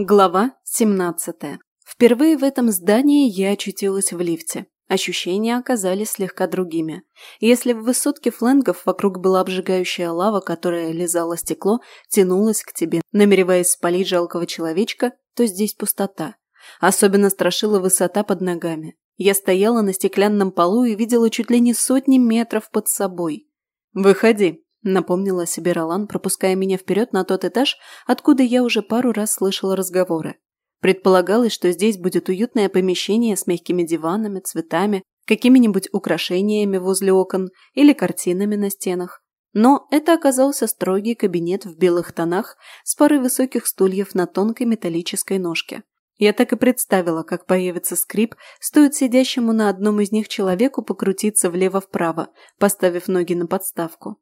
Глава 17. Впервые в этом здании я очутилась в лифте. Ощущения оказались слегка другими. Если в высотке Фленгов вокруг была обжигающая лава, которая лизала стекло, тянулась к тебе, намереваясь спалить жалкого человечка, то здесь пустота. Особенно страшила высота под ногами. Я стояла на стеклянном полу и видела чуть ли не сотни метров под собой. «Выходи», Напомнила себе Ролан, пропуская меня вперед на тот этаж, откуда я уже пару раз слышала разговоры. Предполагалось, что здесь будет уютное помещение с мягкими диванами, цветами, какими-нибудь украшениями возле окон или картинами на стенах. Но это оказался строгий кабинет в белых тонах с парой высоких стульев на тонкой металлической ножке. Я так и представила, как появится скрип, стоит сидящему на одном из них человеку покрутиться влево-вправо, поставив ноги на подставку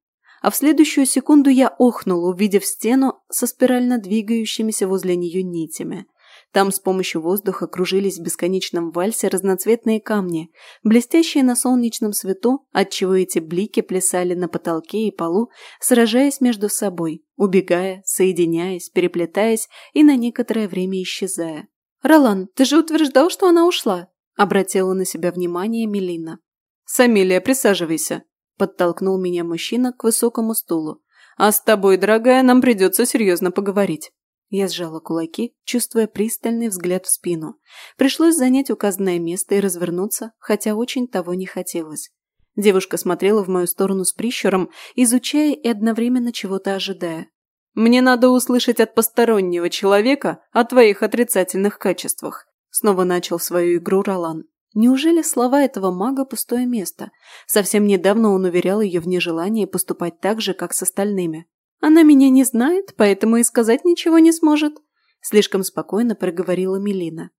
а в следующую секунду я охнула, увидев стену со спирально двигающимися возле нее нитями. Там с помощью воздуха кружились в бесконечном вальсе разноцветные камни, блестящие на солнечном свету, отчего эти блики плясали на потолке и полу, сражаясь между собой, убегая, соединяясь, переплетаясь и на некоторое время исчезая. «Ролан, ты же утверждал, что она ушла!» – обратила на себя внимание Мелина. «Самилия, присаживайся!» подтолкнул меня мужчина к высокому стулу. «А с тобой, дорогая, нам придется серьезно поговорить». Я сжала кулаки, чувствуя пристальный взгляд в спину. Пришлось занять указанное место и развернуться, хотя очень того не хотелось. Девушка смотрела в мою сторону с прищуром, изучая и одновременно чего-то ожидая. «Мне надо услышать от постороннего человека о твоих отрицательных качествах», снова начал свою игру Ролан. Неужели слова этого мага – пустое место? Совсем недавно он уверял ее в нежелании поступать так же, как с остальными. «Она меня не знает, поэтому и сказать ничего не сможет», – слишком спокойно проговорила Мелина.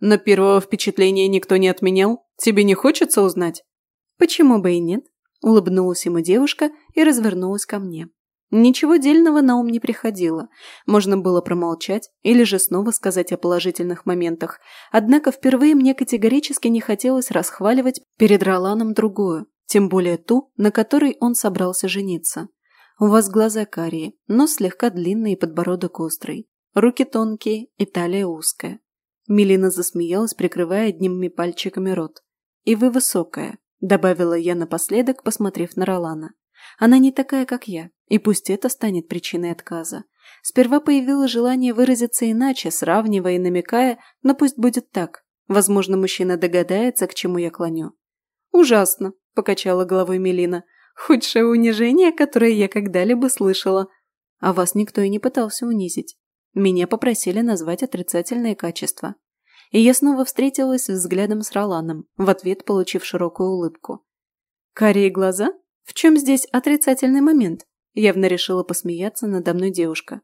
«Но первого впечатления никто не отменял. Тебе не хочется узнать?» «Почему бы и нет?» – улыбнулась ему девушка и развернулась ко мне. Ничего дельного на ум не приходило. Можно было промолчать или же снова сказать о положительных моментах. Однако впервые мне категорически не хотелось расхваливать перед Роланом другую, тем более ту, на которой он собрался жениться. У вас глаза карие, нос слегка длинный и подбородок острый. Руки тонкие и талия узкая. Милина засмеялась, прикрывая одними пальчиками рот. «И вы высокая», – добавила я напоследок, посмотрев на Ролана. «Она не такая, как я, и пусть это станет причиной отказа. Сперва появилось желание выразиться иначе, сравнивая и намекая, но пусть будет так. Возможно, мужчина догадается, к чему я клоню. «Ужасно», – покачала головой Мелина. «Худшее унижение, которое я когда-либо слышала. А вас никто и не пытался унизить. Меня попросили назвать отрицательные качества». И я снова встретилась взглядом с Роланом, в ответ получив широкую улыбку. «Карие глаза? В чем здесь отрицательный момент?» Явно решила посмеяться надо мной девушка.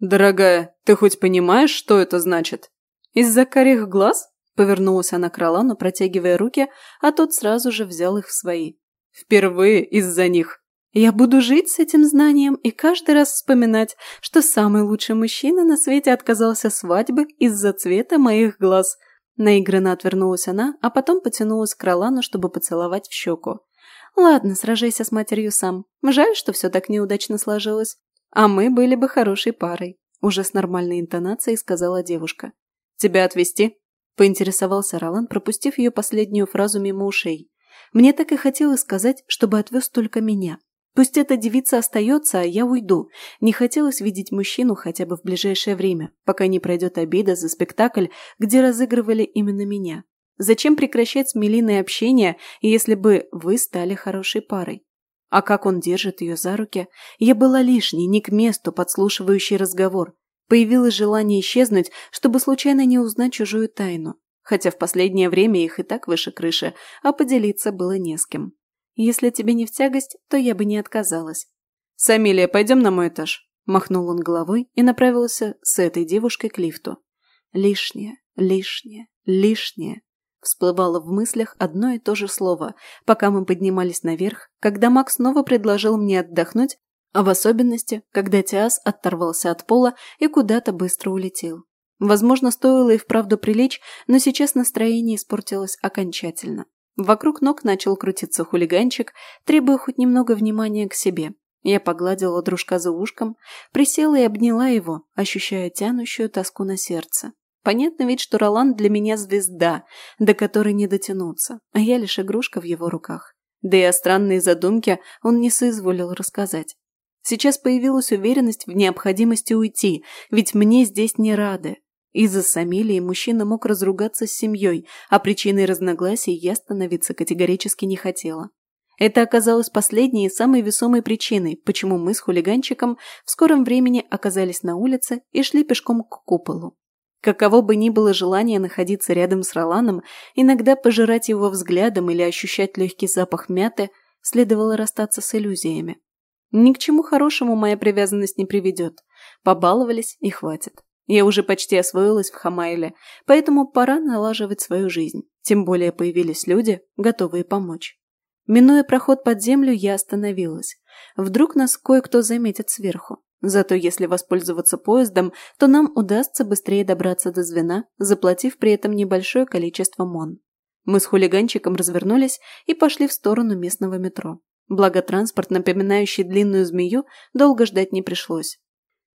«Дорогая, ты хоть понимаешь, что это значит?» «Из-за карих глаз?» – повернулась она к Ролану, протягивая руки, а тот сразу же взял их в свои. «Впервые из-за них!» «Я буду жить с этим знанием и каждый раз вспоминать, что самый лучший мужчина на свете отказался свадьбы из-за цвета моих глаз», Наигранно отвернулась она, а потом потянулась к Ролану, чтобы поцеловать в щеку. Ладно, сражайся с матерью сам. Жаль, что все так неудачно сложилось. А мы были бы хорошей парой», – уже с нормальной интонацией сказала девушка. «Тебя отвезти?» – поинтересовался Ролан, пропустив ее последнюю фразу мимо ушей. «Мне так и хотелось сказать, чтобы отвез только меня. Пусть эта девица остается, а я уйду. Не хотелось видеть мужчину хотя бы в ближайшее время, пока не пройдет обида за спектакль, где разыгрывали именно меня. Зачем прекращать милиное общение, если бы вы стали хорошей парой? А как он держит ее за руки? Я была лишней, не к месту подслушивающий разговор. Появилось желание исчезнуть, чтобы случайно не узнать чужую тайну. Хотя в последнее время их и так выше крыши, а поделиться было не с кем. Если тебе не в тягость, то я бы не отказалась. «Самилия, пойдем на мой этаж», – махнул он головой и направился с этой девушкой к лифту. «Лишнее, лишнее, лишнее». Всплывало в мыслях одно и то же слово, пока мы поднимались наверх, когда Макс снова предложил мне отдохнуть, а в особенности, когда Тиас оторвался от пола и куда-то быстро улетел. Возможно, стоило и вправду прилечь, но сейчас настроение испортилось окончательно. Вокруг ног начал крутиться хулиганчик, требуя хоть немного внимания к себе. Я погладила дружка за ушком, присела и обняла его, ощущая тянущую тоску на сердце. Понятно ведь, что Роланд для меня звезда, до которой не дотянуться, а я лишь игрушка в его руках. Да и о странной задумке он не соизволил рассказать. Сейчас появилась уверенность в необходимости уйти, ведь мне здесь не рады. Из-за Самилии мужчина мог разругаться с семьей, а причиной разногласий я становиться категорически не хотела. Это оказалось последней и самой весомой причиной, почему мы с хулиганчиком в скором времени оказались на улице и шли пешком к куполу. Каково бы ни было желание находиться рядом с Роланом, иногда пожирать его взглядом или ощущать легкий запах мяты, следовало расстаться с иллюзиями. Ни к чему хорошему моя привязанность не приведет. Побаловались и хватит. Я уже почти освоилась в Хамайле, поэтому пора налаживать свою жизнь. Тем более появились люди, готовые помочь. Минуя проход под землю, я остановилась. Вдруг нас кое-кто заметит сверху. Зато если воспользоваться поездом, то нам удастся быстрее добраться до звена, заплатив при этом небольшое количество мон. Мы с хулиганчиком развернулись и пошли в сторону местного метро. Благо транспорт, напоминающий длинную змею, долго ждать не пришлось.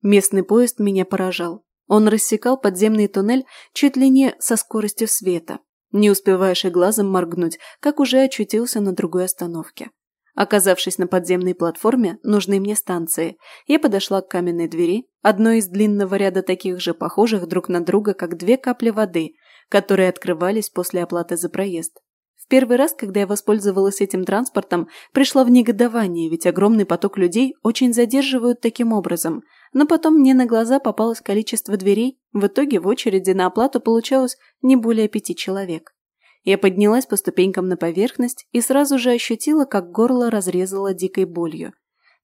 Местный поезд меня поражал. Он рассекал подземный туннель чуть ли не со скоростью света. Не успеваешь и глазом моргнуть, как уже очутился на другой остановке. Оказавшись на подземной платформе нужной мне станции, я подошла к каменной двери, одной из длинного ряда таких же похожих друг на друга, как две капли воды, которые открывались после оплаты за проезд. В первый раз, когда я воспользовалась этим транспортом, пришла в негодование, ведь огромный поток людей очень задерживают таким образом. Но потом мне на глаза попалось количество дверей, в итоге в очереди на оплату получалось не более пяти человек. Я поднялась по ступенькам на поверхность и сразу же ощутила, как горло разрезало дикой болью.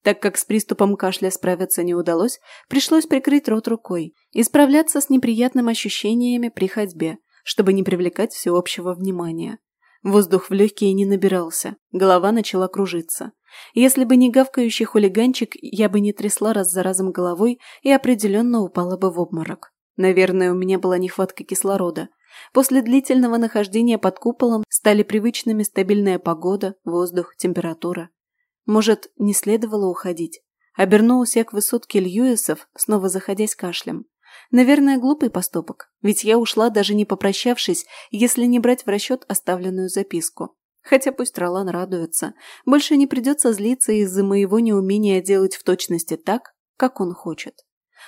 Так как с приступом кашля справиться не удалось, пришлось прикрыть рот рукой и справляться с неприятными ощущениями при ходьбе, чтобы не привлекать всеобщего внимания. Воздух в легкие не набирался, голова начала кружиться. Если бы не гавкающий хулиганчик, я бы не трясла раз за разом головой и определенно упала бы в обморок. Наверное, у меня была нехватка кислорода, После длительного нахождения под куполом стали привычными стабильная погода, воздух, температура. Может, не следовало уходить? Обернулся я к высотке Льюисов, снова заходясь кашлем. Наверное, глупый поступок, ведь я ушла, даже не попрощавшись, если не брать в расчет оставленную записку. Хотя пусть Ролан радуется, больше не придется злиться из-за моего неумения делать в точности так, как он хочет.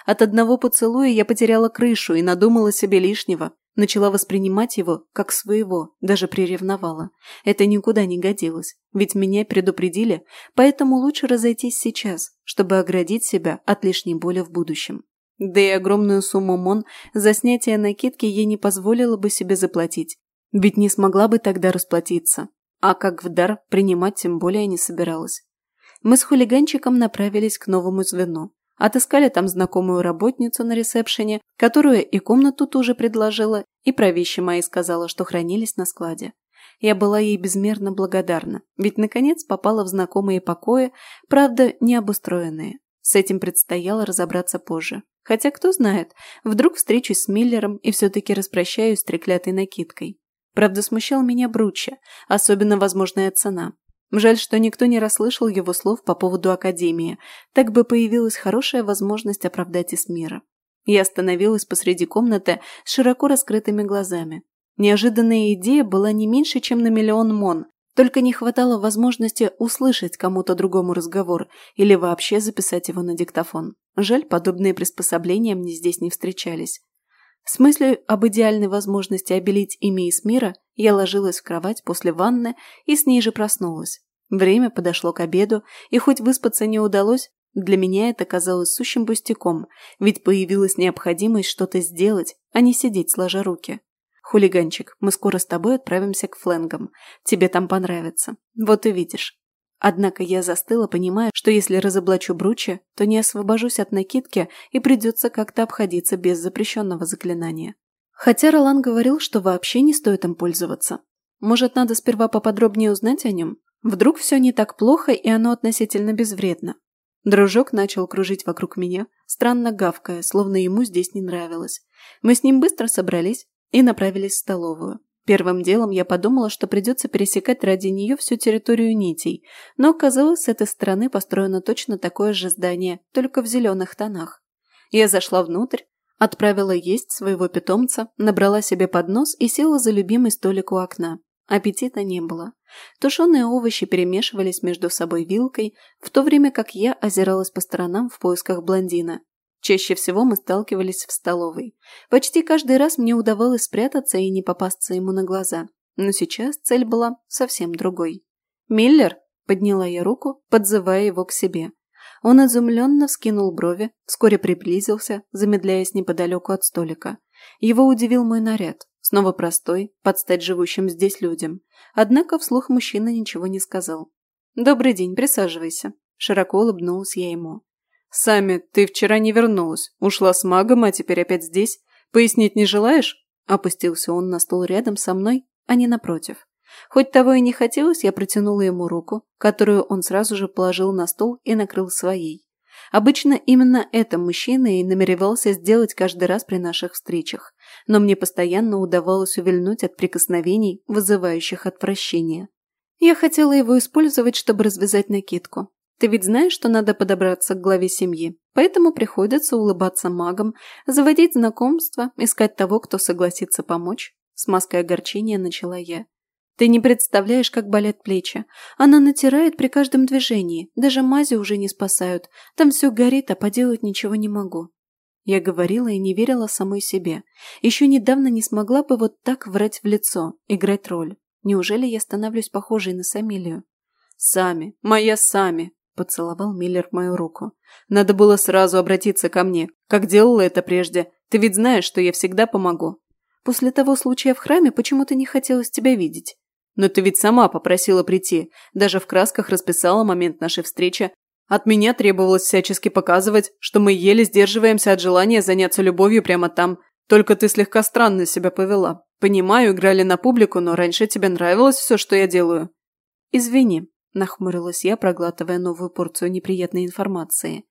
От одного поцелуя я потеряла крышу и надумала себе лишнего, Начала воспринимать его как своего, даже приревновала. Это никуда не годилось, ведь меня предупредили, поэтому лучше разойтись сейчас, чтобы оградить себя от лишней боли в будущем. Да и огромную сумму МОН за снятие накидки ей не позволила бы себе заплатить, ведь не смогла бы тогда расплатиться, а как в дар принимать тем более не собиралась. Мы с хулиганчиком направились к новому звену, отыскали там знакомую работницу на ресепшене, которую и комнату тоже предложила, и правище мои сказала, что хранились на складе. Я была ей безмерно благодарна, ведь, наконец, попала в знакомые покои, правда, не обустроенные. С этим предстояло разобраться позже. Хотя, кто знает, вдруг встречусь с Миллером и все-таки распрощаюсь с треклятой накидкой. Правда, смущал меня Бруча, особенно возможная цена. Жаль, что никто не расслышал его слов по поводу Академии. Так бы появилась хорошая возможность оправдать Исмира. Я остановилась посреди комнаты с широко раскрытыми глазами. Неожиданная идея была не меньше, чем на миллион мон. Только не хватало возможности услышать кому-то другому разговор или вообще записать его на диктофон. Жаль, подобные приспособления мне здесь не встречались. С мыслью об идеальной возможности обелить имя Исмира я ложилась в кровать после ванны и с ней же проснулась. Время подошло к обеду, и хоть выспаться не удалось, для меня это казалось сущим пустяком, ведь появилась необходимость что-то сделать, а не сидеть сложа руки. «Хулиганчик, мы скоро с тобой отправимся к фленгам. Тебе там понравится. Вот увидишь». Однако я застыла, понимая, что если разоблачу Бруча, то не освобожусь от накидки и придется как-то обходиться без запрещенного заклинания. Хотя Ролан говорил, что вообще не стоит им пользоваться. Может, надо сперва поподробнее узнать о нем? Вдруг все не так плохо и оно относительно безвредно. Дружок начал кружить вокруг меня, странно гавкая, словно ему здесь не нравилось. Мы с ним быстро собрались и направились в столовую. Первым делом я подумала, что придется пересекать ради нее всю территорию нитей, но оказалось, с этой стороны построено точно такое же здание, только в зеленых тонах. Я зашла внутрь, отправила есть своего питомца, набрала себе поднос и села за любимый столик у окна. Аппетита не было. Тушеные овощи перемешивались между собой вилкой, в то время как я озиралась по сторонам в поисках блондина, Чаще всего мы сталкивались в столовой. Почти каждый раз мне удавалось спрятаться и не попасться ему на глаза. Но сейчас цель была совсем другой. «Миллер!» – подняла я руку, подзывая его к себе. Он изумленно вскинул брови, вскоре приблизился, замедляясь неподалеку от столика. Его удивил мой наряд, снова простой, под стать живущим здесь людям. Однако вслух мужчина ничего не сказал. «Добрый день, присаживайся», – широко улыбнулась я ему. «Сами, ты вчера не вернулась. Ушла с магом, а теперь опять здесь. Пояснить не желаешь?» Опустился он на стол рядом со мной, а не напротив. Хоть того и не хотелось, я протянула ему руку, которую он сразу же положил на стол и накрыл своей. Обычно именно это мужчина и намеревался сделать каждый раз при наших встречах, но мне постоянно удавалось увильнуть от прикосновений, вызывающих отвращение. Я хотела его использовать, чтобы развязать накидку, ты ведь знаешь, что надо подобраться к главе семьи, поэтому приходится улыбаться магам, заводить знакомства, искать того, кто согласится помочь. С маской огорчения начала я. Ты не представляешь, как болят плечи. Она натирает при каждом движении, даже мази уже не спасают. Там все горит, а поделать ничего не могу. Я говорила и не верила самой себе. Еще недавно не смогла бы вот так врать в лицо, играть роль. Неужели я становлюсь похожей на Самилию? Сами, моя Сами, Поцеловал Миллер мою руку. «Надо было сразу обратиться ко мне, как делала это прежде. Ты ведь знаешь, что я всегда помогу. После того случая в храме почему-то не хотелось тебя видеть. Но ты ведь сама попросила прийти, даже в красках расписала момент нашей встречи. От меня требовалось всячески показывать, что мы еле сдерживаемся от желания заняться любовью прямо там. Только ты слегка странно себя повела. Понимаю, играли на публику, но раньше тебе нравилось все, что я делаю». «Извини», Нахмурилась я, проглатывая новую порцию неприятной информации.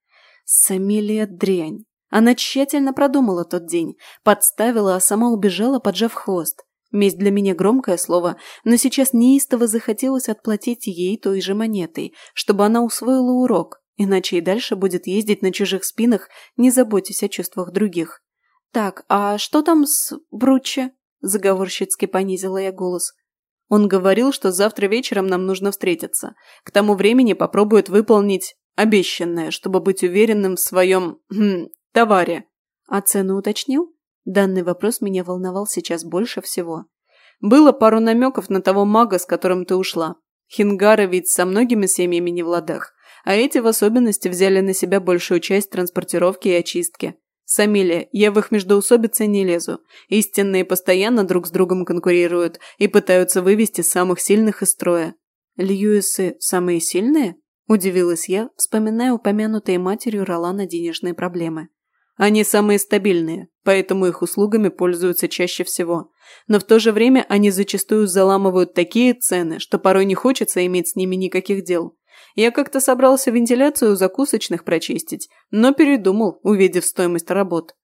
Самилия дрянь. Она тщательно продумала тот день, подставила, а сама убежала, поджав хвост. Месть для меня громкое слово, но сейчас неистово захотелось отплатить ей той же монетой, чтобы она усвоила урок, иначе и дальше будет ездить на чужих спинах, не заботясь о чувствах других. «Так, а что там с Бруче? – заговорщицки понизила я голос. Он говорил, что завтра вечером нам нужно встретиться. К тому времени попробует выполнить обещанное, чтобы быть уверенным в своем... Хм, товаре. А цену уточнил? Данный вопрос меня волновал сейчас больше всего. Было пару намеков на того мага, с которым ты ушла. Хингары ведь со многими семьями не в ладах, а эти в особенности взяли на себя большую часть транспортировки и очистки. Самиле, я в их междоусобицы не лезу. Истинные постоянно друг с другом конкурируют и пытаются вывести самых сильных из строя. Льюисы самые сильные? Удивилась я, вспоминая упомянутые матерью Ролана денежные проблемы. Они самые стабильные, поэтому их услугами пользуются чаще всего. Но в то же время они зачастую заламывают такие цены, что порой не хочется иметь с ними никаких дел. Я как-то собрался вентиляцию закусочных прочистить, но передумал, увидев стоимость работ.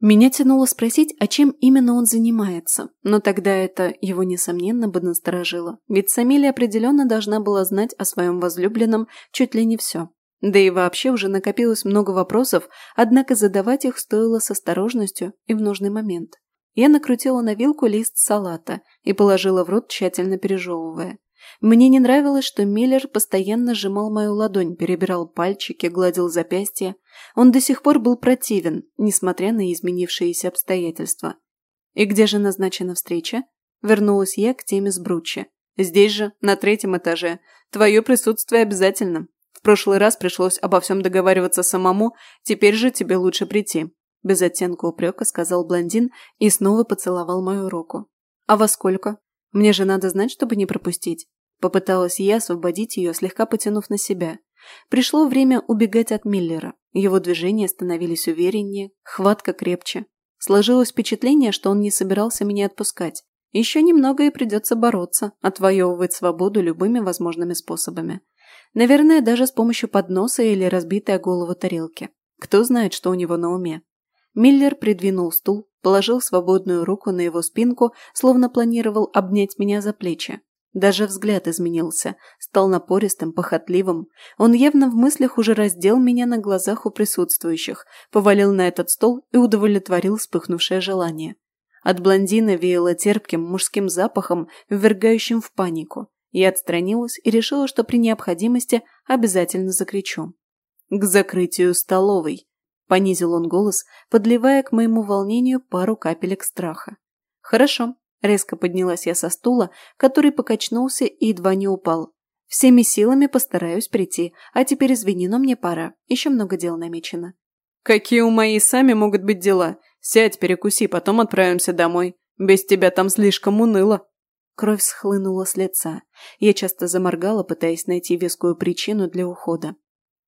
Меня тянуло спросить, а чем именно он занимается, но тогда это его, несомненно, бы насторожило, ведь Самилия определенно должна была знать о своем возлюбленном чуть ли не все. Да и вообще уже накопилось много вопросов, однако задавать их стоило с осторожностью и в нужный момент. Я накрутила на вилку лист салата и положила в рот, тщательно пережевывая. Мне не нравилось, что Миллер постоянно сжимал мою ладонь, перебирал пальчики, гладил запястье. Он до сих пор был противен, несмотря на изменившиеся обстоятельства. «И где же назначена встреча?» Вернулась я к теме с Бруччи. «Здесь же, на третьем этаже. Твое присутствие обязательно. В прошлый раз пришлось обо всем договариваться самому, теперь же тебе лучше прийти». Без оттенка упрека сказал блондин и снова поцеловал мою руку. «А во сколько? Мне же надо знать, чтобы не пропустить». Попыталась я освободить ее, слегка потянув на себя. Пришло время убегать от Миллера. Его движения становились увереннее, хватка крепче. Сложилось впечатление, что он не собирался меня отпускать. Еще немного и придется бороться, отвоевывать свободу любыми возможными способами. Наверное, даже с помощью подноса или разбитой голову тарелки. Кто знает, что у него на уме. Миллер придвинул стул, положил свободную руку на его спинку, словно планировал обнять меня за плечи. Даже взгляд изменился, стал напористым, похотливым. Он явно в мыслях уже раздел меня на глазах у присутствующих, повалил на этот стол и удовлетворил вспыхнувшее желание. От блондина веяло терпким мужским запахом, ввергающим в панику. Я отстранилась и решила, что при необходимости обязательно закричу. «К закрытию столовой!» – понизил он голос, подливая к моему волнению пару капелек страха. «Хорошо, Резко поднялась я со стула, который покачнулся и едва не упал. Всеми силами постараюсь прийти, а теперь извини, но мне пора. Еще много дел намечено. Какие у моей сами могут быть дела? Сядь, перекуси, потом отправимся домой. Без тебя там слишком уныло. Кровь схлынула с лица. Я часто заморгала, пытаясь найти вескую причину для ухода.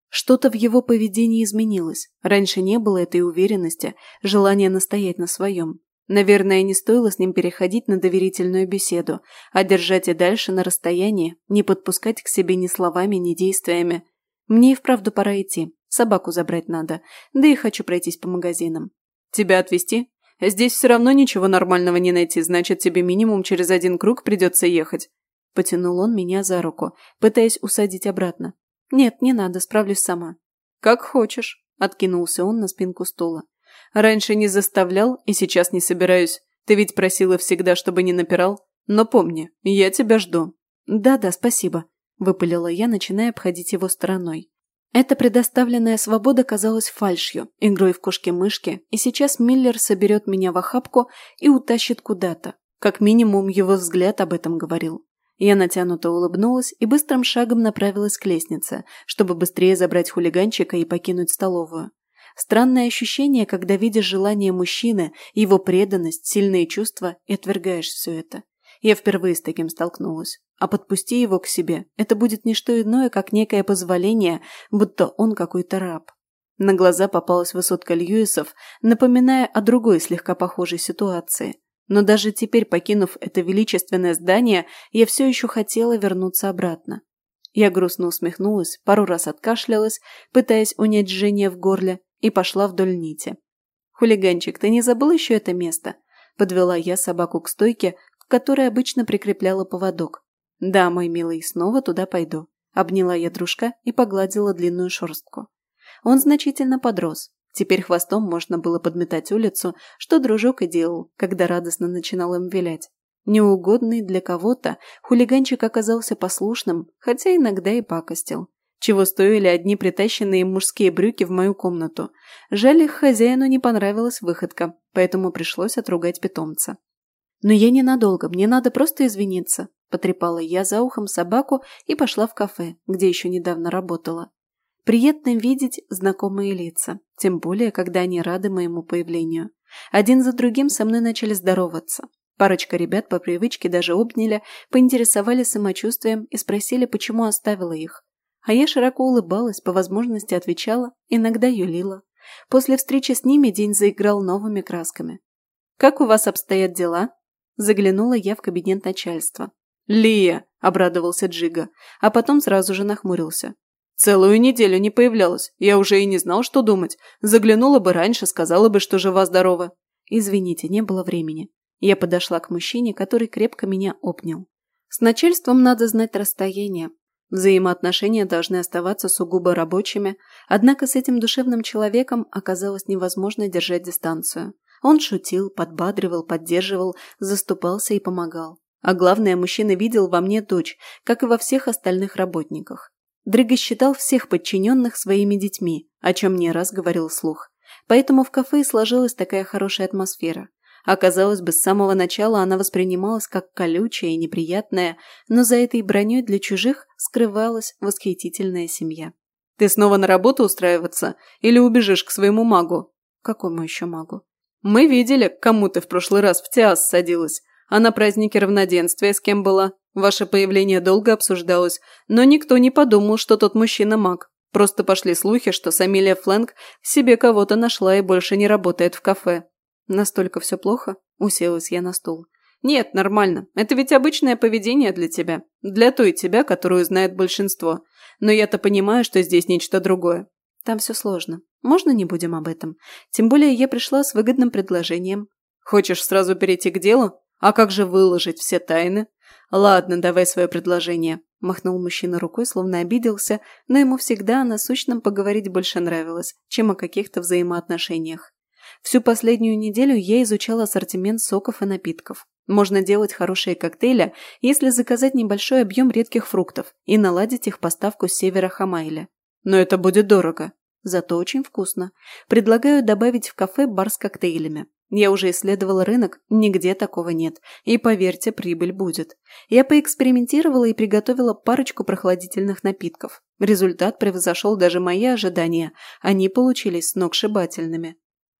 Что-то в его поведении изменилось. Раньше не было этой уверенности, желания настоять на своем. Наверное, не стоило с ним переходить на доверительную беседу, а держать и дальше на расстоянии, не подпускать к себе ни словами, ни действиями. Мне и вправду пора идти. Собаку забрать надо. Да и хочу пройтись по магазинам. Тебя отвезти? Здесь все равно ничего нормального не найти, значит, тебе минимум через один круг придется ехать. Потянул он меня за руку, пытаясь усадить обратно. Нет, не надо, справлюсь сама. Как хочешь. Откинулся он на спинку стула. Раньше не заставлял и сейчас не собираюсь. Ты ведь просила всегда, чтобы не напирал. Но помни, я тебя жду». «Да-да, спасибо», – выпалила я, начиная обходить его стороной. Эта предоставленная свобода казалась фальшью, игрой в кошки-мышки, и сейчас Миллер соберет меня в охапку и утащит куда-то. Как минимум, его взгляд об этом говорил. Я натянуто улыбнулась и быстрым шагом направилась к лестнице, чтобы быстрее забрать хулиганчика и покинуть столовую. Странное ощущение, когда видишь желание мужчины, его преданность, сильные чувства и отвергаешь все это. Я впервые с таким столкнулась. А подпусти его к себе, это будет не что иное, как некое позволение, будто он какой-то раб. На глаза попалась высотка Льюисов, напоминая о другой слегка похожей ситуации. Но даже теперь, покинув это величественное здание, я все еще хотела вернуться обратно. Я грустно усмехнулась, пару раз откашлялась, пытаясь унять жжение в горле, и пошла вдоль нити. «Хулиганчик, ты не забыл еще это место?» – подвела я собаку к стойке, к которой обычно прикрепляла поводок. «Да, мой милый, снова туда пойду», – обняла я дружка и погладила длинную шерстку. Он значительно подрос. Теперь хвостом можно было подметать улицу, что дружок и делал, когда радостно начинал им вилять. Неугодный для кого-то, хулиганчик оказался послушным, хотя иногда и пакостил чего стоили одни притащенные мужские брюки в мою комнату. Жаль, их хозяину не понравилась выходка, поэтому пришлось отругать питомца. «Но я ненадолго, мне надо просто извиниться», – потрепала я за ухом собаку и пошла в кафе, где еще недавно работала. Приятно видеть знакомые лица, тем более, когда они рады моему появлению. Один за другим со мной начали здороваться. Парочка ребят по привычке даже обняли, поинтересовали самочувствием и спросили, почему оставила их. А я широко улыбалась, по возможности отвечала, иногда юлила. После встречи с ними день заиграл новыми красками. «Как у вас обстоят дела?» Заглянула я в кабинет начальства. «Лия!» – обрадовался Джига, а потом сразу же нахмурился. «Целую неделю не появлялась. Я уже и не знал, что думать. Заглянула бы раньше, сказала бы, что жива-здорова». «Извините, не было времени». Я подошла к мужчине, который крепко меня обнял. «С начальством надо знать расстояние, Взаимоотношения должны оставаться сугубо рабочими, однако с этим душевным человеком оказалось невозможно держать дистанцию. Он шутил, подбадривал, поддерживал, заступался и помогал. А главное, мужчина видел во мне дочь, как и во всех остальных работниках. Дрыга считал всех подчиненных своими детьми, о чем не раз говорил слух, Поэтому в кафе сложилась такая хорошая атмосфера – оказалось бы с самого начала она воспринималась как колючая и неприятная, но за этой броней для чужих скрывалась восхитительная семья. «Ты снова на работу устраиваться? Или убежишь к своему магу?» «Какому еще магу?» «Мы видели, к кому ты в прошлый раз в Тиас садилась, а на празднике равноденствия с кем была. Ваше появление долго обсуждалось, но никто не подумал, что тот мужчина маг. Просто пошли слухи, что Самилия Флэнк себе кого-то нашла и больше не работает в кафе. «Настолько все плохо?» – уселась я на стул. «Нет, нормально. Это ведь обычное поведение для тебя. Для той тебя, которую знает большинство. Но я-то понимаю, что здесь нечто другое». «Там все сложно. Можно не будем об этом? Тем более я пришла с выгодным предложением». «Хочешь сразу перейти к делу? А как же выложить все тайны?» «Ладно, давай свое предложение», – махнул мужчина рукой, словно обиделся, но ему всегда о насущном поговорить больше нравилось, чем о каких-то взаимоотношениях. Всю последнюю неделю я изучал ассортимент соков и напитков. Можно делать хорошие коктейли, если заказать небольшой объем редких фруктов и наладить их поставку с севера Хамайля. Но это будет дорого. Зато очень вкусно. Предлагаю добавить в кафе бар с коктейлями. Я уже исследовал рынок, нигде такого нет. И поверьте, прибыль будет. Я поэкспериментировала и приготовила парочку прохладительных напитков. Результат превзошел даже мои ожидания. Они получились сногсшибательными.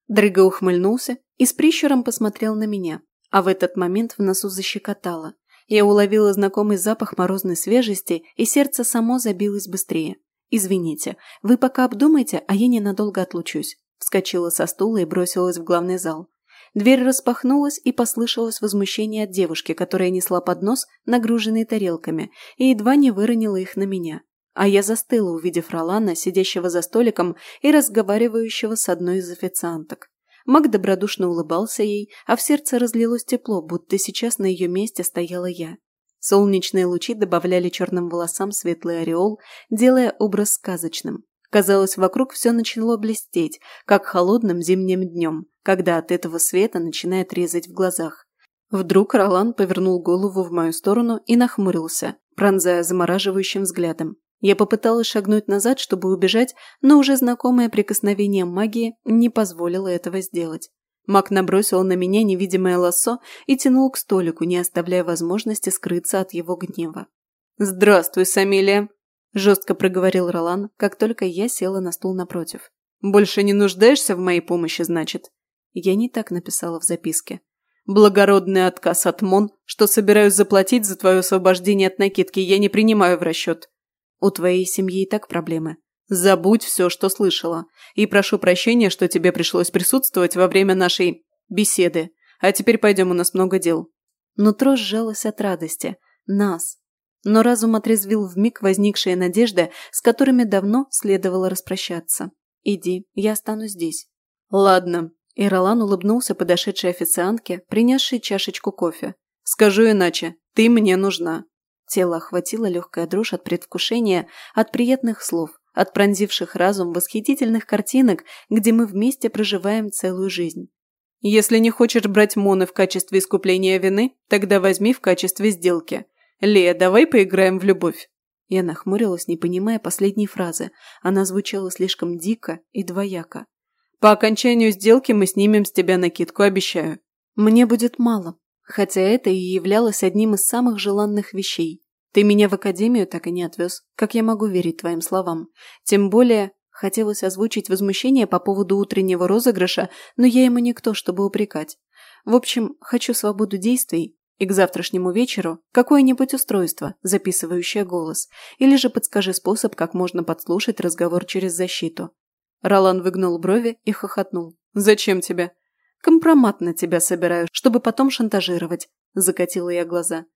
Дрыга ухмыльнулся и с прищуром посмотрел на меня, а в этот момент в носу защекотало. Я уловила знакомый запах морозной свежести, и сердце само забилось быстрее. «Извините, вы пока обдумайте, а я ненадолго отлучусь», вскочила со стула и бросилась в главный зал. Дверь распахнулась, и послышалось возмущение от девушки, которая несла поднос, нагруженный тарелками, и едва не выронила их на меня. А я застыла, увидев Ролана, сидящего за столиком и разговаривающего с одной из официанток. Мак добродушно улыбался ей, а в сердце разлилось тепло, будто сейчас на ее месте стояла я. Солнечные лучи добавляли черным волосам светлый ореол, делая образ сказочным. Казалось, вокруг все начало блестеть, как холодным зимним днем, когда от этого света начинает резать в глазах. Вдруг Ролан повернул голову в мою сторону и нахмурился, пронзая замораживающим взглядом. Я попыталась шагнуть назад, чтобы убежать, но уже знакомое прикосновение магии не позволило этого сделать. Маг набросил на меня невидимое лассо и тянул к столику, не оставляя возможности скрыться от его гнева. «Здравствуй, Самилия!» – жестко проговорил Ролан, как только я села на стул напротив. «Больше не нуждаешься в моей помощи, значит?» Я не так написала в записке. «Благородный отказ от МОН, что собираюсь заплатить за твое освобождение от накидки, я не принимаю в расчет. У твоей семьи и так проблемы. Забудь все, что слышала. И прошу прощения, что тебе пришлось присутствовать во время нашей беседы. А теперь пойдем, у нас много дел». Нутро сжалось от радости. Нас. Но разум отрезвил вмиг возникшие надежды, с которыми давно следовало распрощаться. «Иди, я останусь здесь». «Ладно». И Ролан улыбнулся подошедшей официантке, принесшей чашечку кофе. «Скажу иначе. Ты мне нужна». Тело охватило легкая дрожь от предвкушения, от приятных слов, от пронзивших разум восхитительных картинок, где мы вместе проживаем целую жизнь. «Если не хочешь брать моны в качестве искупления вины, тогда возьми в качестве сделки. Лея, давай поиграем в любовь». Я нахмурилась, не понимая последней фразы. Она звучала слишком дико и двояко. «По окончанию сделки мы снимем с тебя накидку, обещаю». «Мне будет мало», хотя это и являлось одним из самых желанных вещей. Ты меня в академию так и не отвез, как я могу верить твоим словам. Тем более, хотелось озвучить возмущение по поводу утреннего розыгрыша, но я ему никто, чтобы упрекать. В общем, хочу свободу действий и к завтрашнему вечеру какое-нибудь устройство, записывающее голос, или же подскажи способ, как можно подслушать разговор через защиту. Ролан выгнул брови и хохотнул. «Зачем тебе? Компромат на тебя собираю, чтобы потом шантажировать», – закатила я глаза.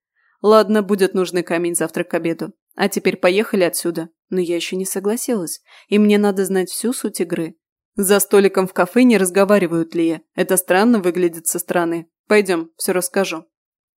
«Ладно, будет нужный камень завтра к обеду. А теперь поехали отсюда». Но я еще не согласилась, и мне надо знать всю суть игры. За столиком в кафе не разговаривают ли я. Это странно выглядит со стороны. Пойдем, все расскажу.